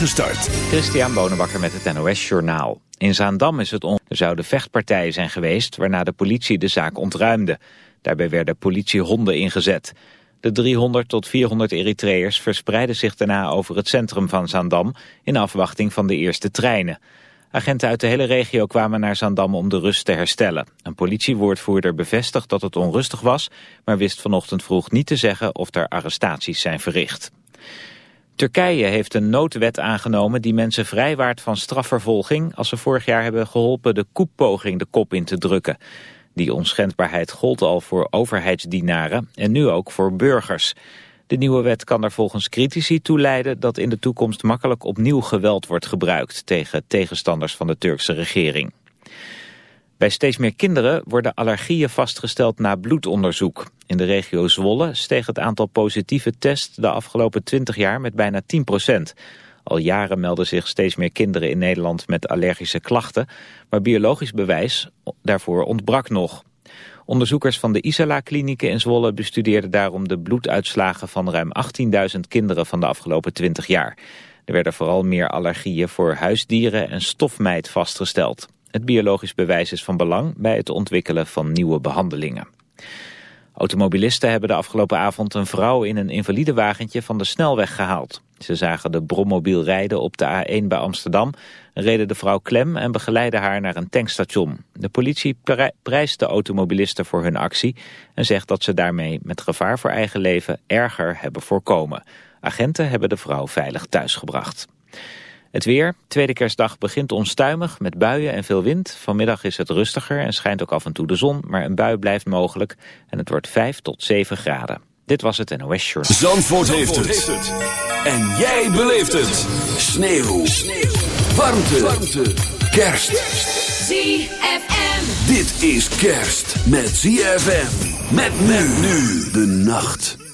Gestart. Christian Bonenbakker met het NOS Journaal. In Zaandam is het on... Er zouden vechtpartijen zijn geweest waarna de politie de zaak ontruimde. Daarbij werden politiehonden ingezet. De 300 tot 400 Eritreërs verspreidden zich daarna over het centrum van Zaandam... in afwachting van de eerste treinen. Agenten uit de hele regio kwamen naar Zaandam om de rust te herstellen. Een politiewoordvoerder bevestigt dat het onrustig was... maar wist vanochtend vroeg niet te zeggen of er arrestaties zijn verricht. Turkije heeft een noodwet aangenomen die mensen vrijwaart van strafvervolging als ze vorig jaar hebben geholpen de koeppoging de kop in te drukken. Die onschendbaarheid gold al voor overheidsdienaren en nu ook voor burgers. De nieuwe wet kan er volgens critici toe leiden dat in de toekomst makkelijk opnieuw geweld wordt gebruikt tegen tegenstanders van de Turkse regering. Bij steeds meer kinderen worden allergieën vastgesteld na bloedonderzoek. In de regio Zwolle steeg het aantal positieve tests de afgelopen 20 jaar met bijna 10 procent. Al jaren melden zich steeds meer kinderen in Nederland met allergische klachten, maar biologisch bewijs daarvoor ontbrak nog. Onderzoekers van de Isala-klinieken in Zwolle bestudeerden daarom de bloeduitslagen van ruim 18.000 kinderen van de afgelopen 20 jaar. Er werden vooral meer allergieën voor huisdieren en stofmijt vastgesteld. Het biologisch bewijs is van belang bij het ontwikkelen van nieuwe behandelingen. Automobilisten hebben de afgelopen avond een vrouw in een invalidewagentje van de snelweg gehaald. Ze zagen de brommobiel rijden op de A1 bij Amsterdam, reden de vrouw klem en begeleidden haar naar een tankstation. De politie prijst de automobilisten voor hun actie en zegt dat ze daarmee met gevaar voor eigen leven erger hebben voorkomen. Agenten hebben de vrouw veilig thuisgebracht. Het weer, tweede kerstdag begint onstuimig met buien en veel wind. Vanmiddag is het rustiger en schijnt ook af en toe de zon, maar een bui blijft mogelijk. En het wordt 5 tot 7 graden. Dit was het NOS Journal. Zandvoort, heeft, het. En jij beleeft het. Sneeuw. Sneeuw. Warmte. Warmte. Kerst. ZFM. Dit is kerst met ZFM. Met men nu de nacht.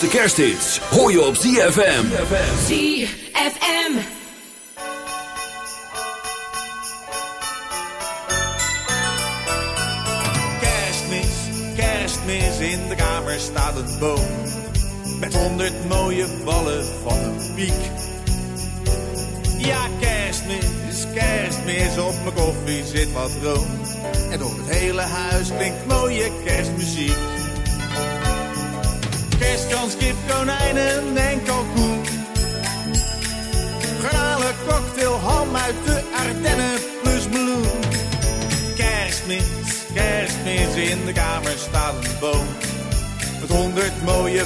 Allergrootste kersthits hoor je op ZFM. ZFM. Kerstmis, kerstmis, in de kamer staat een boom. Met honderd mooie ballen van een piek. Ja, kerstmis, kerstmis, op mijn koffie zit wat room. En door het hele huis klinkt mooie kerstmuziek.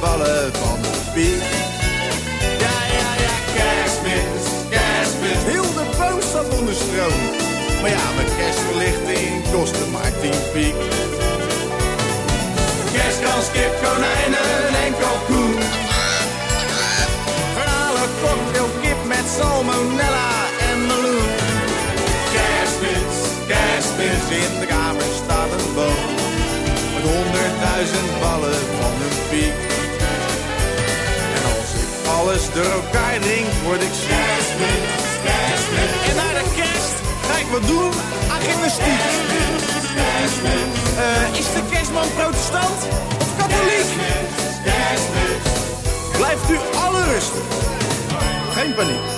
Ballen van de piek. Ja, ja, ja, kerstmis, kerstmis, heel de boom staat onder stroom. Maar ja, mijn kerstverlichting kostte maar tien piek. Kerstkans, kip, konijnen en kalkoen. Garnalen, cocktail, kip met salmonella en meloen. Kerstmis, kerstmis, in de kamer staat een boom. Met honderdduizend door elkaar drink, word ik. Kerstmis, kerstmis. En naar de kerst ga ik wat doen aan gymnastiek. Eh, is de kerstman protestant of katholiek? Blijft u alle rustig. Geen paniek.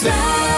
Strike.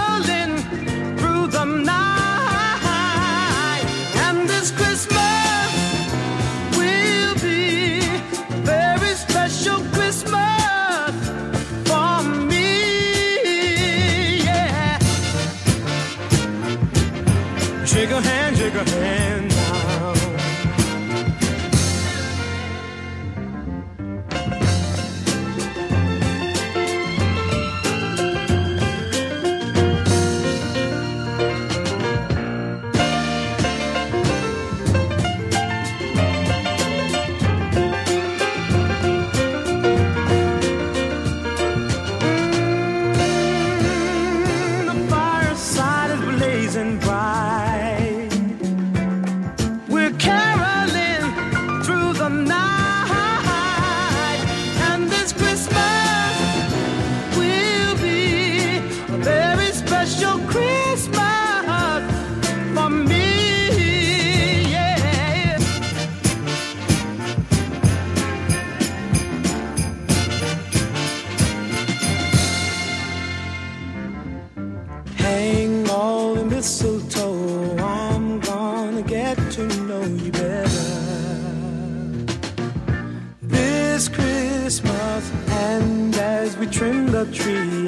your head.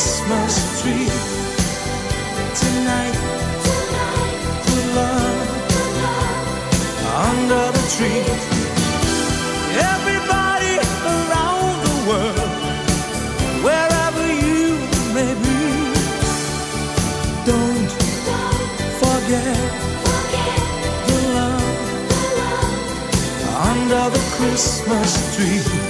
Christmas tree tonight. Put love under the tree. Everybody around the world, wherever you may be, don't forget the love under the Christmas tree.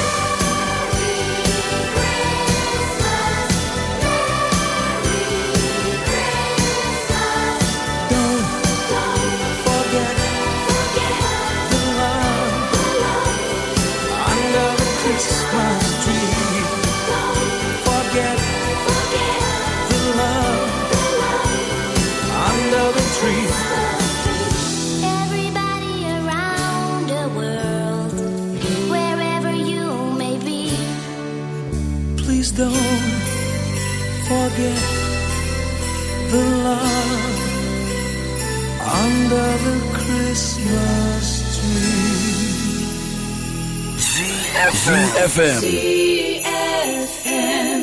don't forget the love under the Christmas tree. ZFM. ZFM.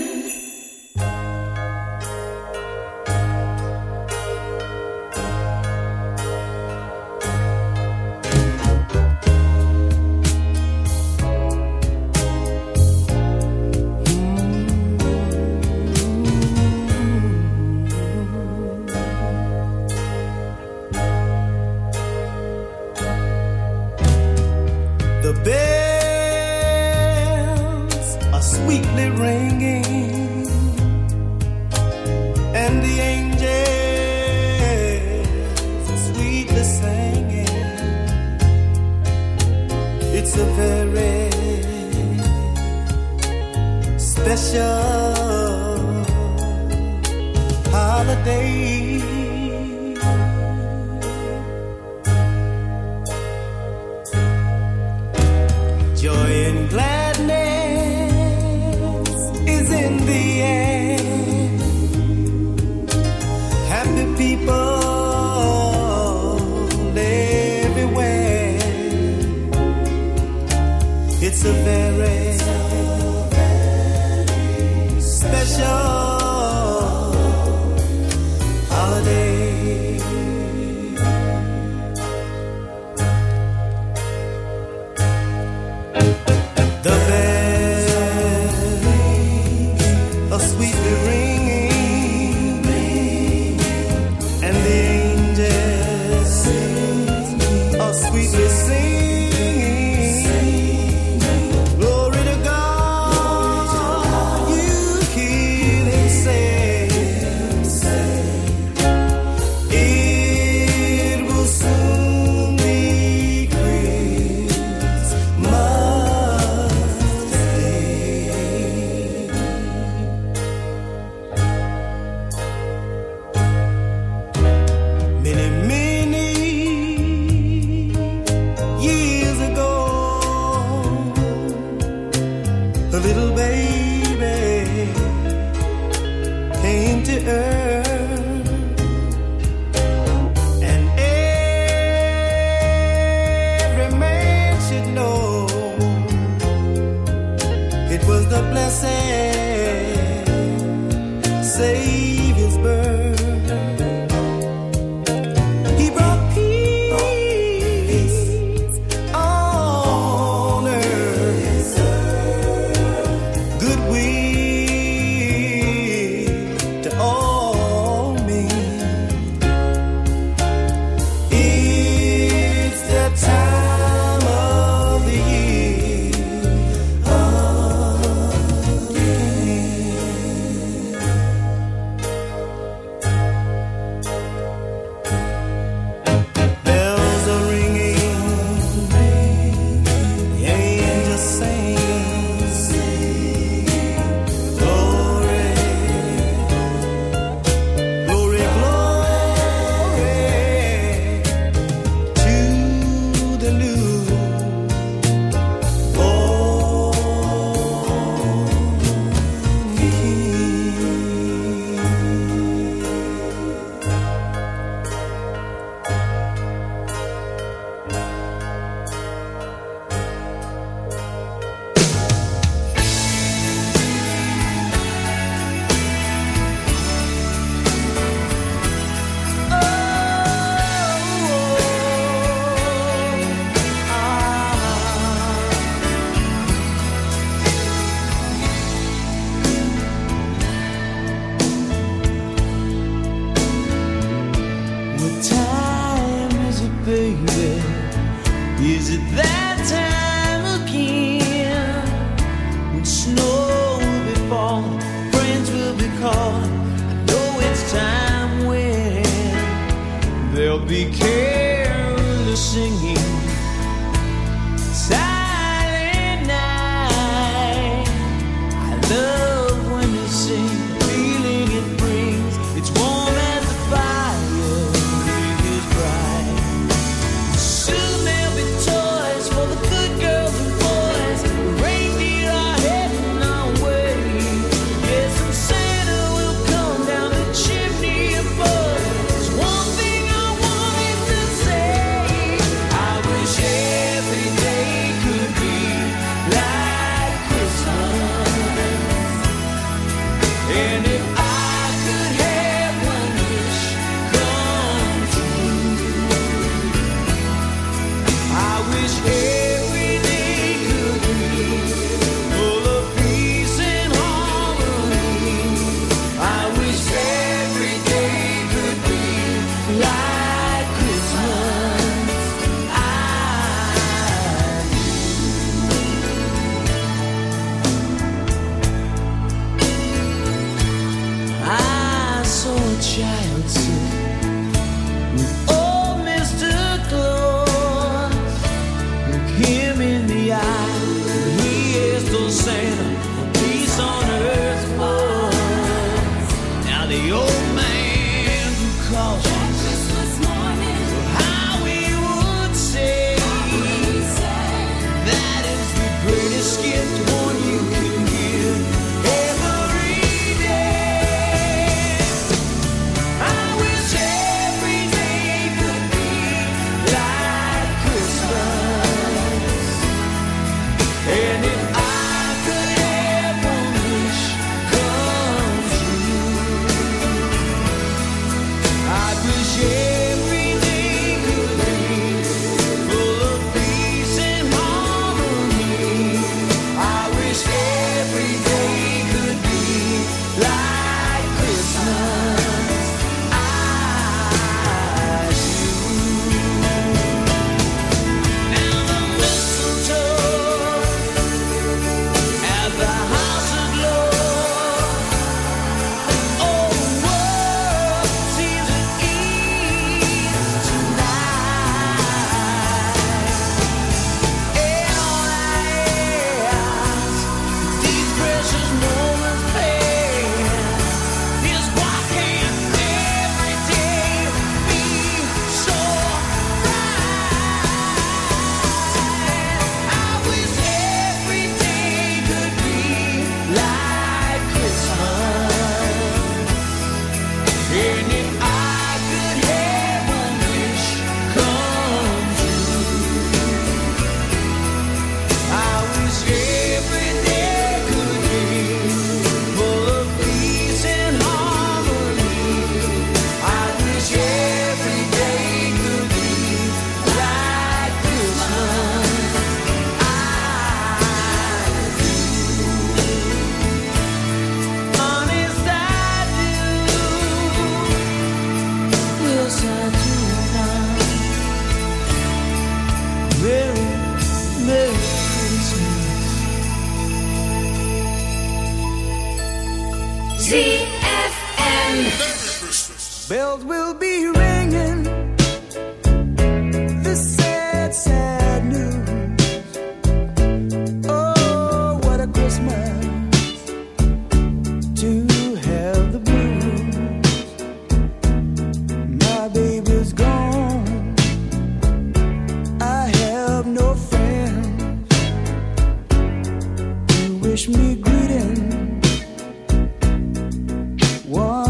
so very, so very special.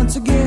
Once again.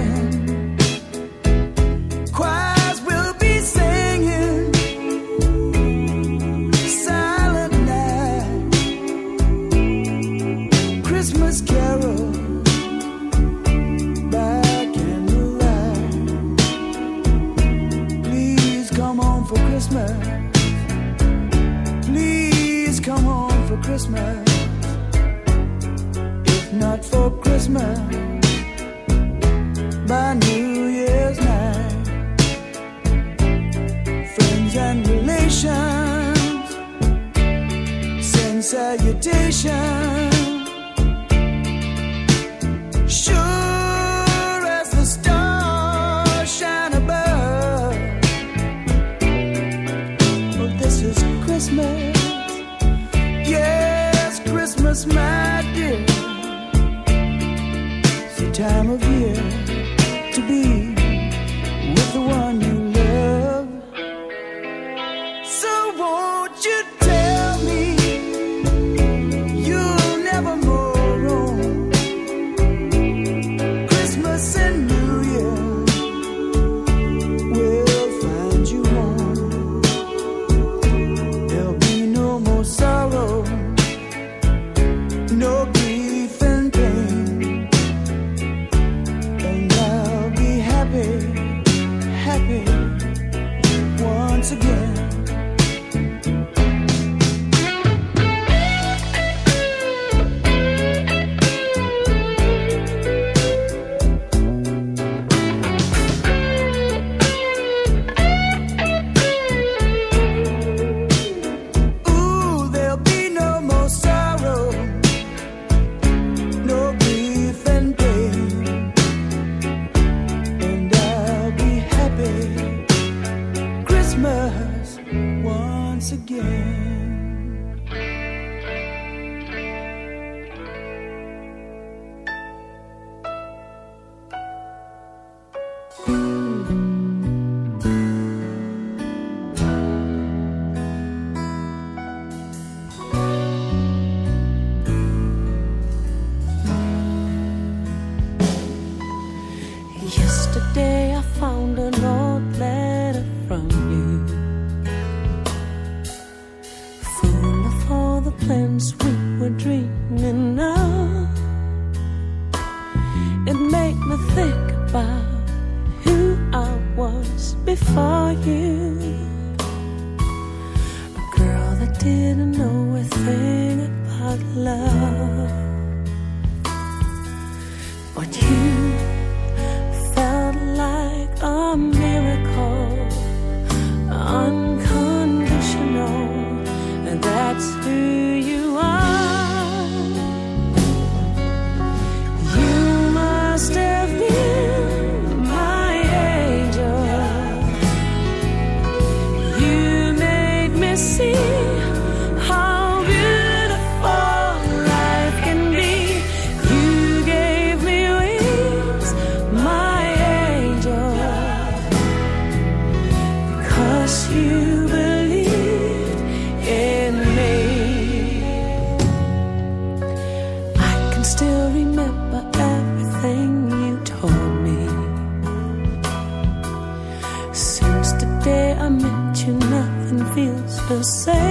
The same.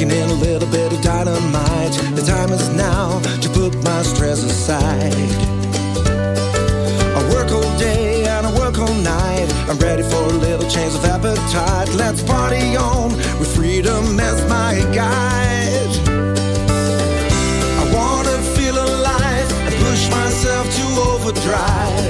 In a little bit of dynamite. The time is now to put my stress aside. I work all day and I work all night. I'm ready for a little change of appetite. Let's party on with freedom as my guide. I wanna feel alive and push myself to overdrive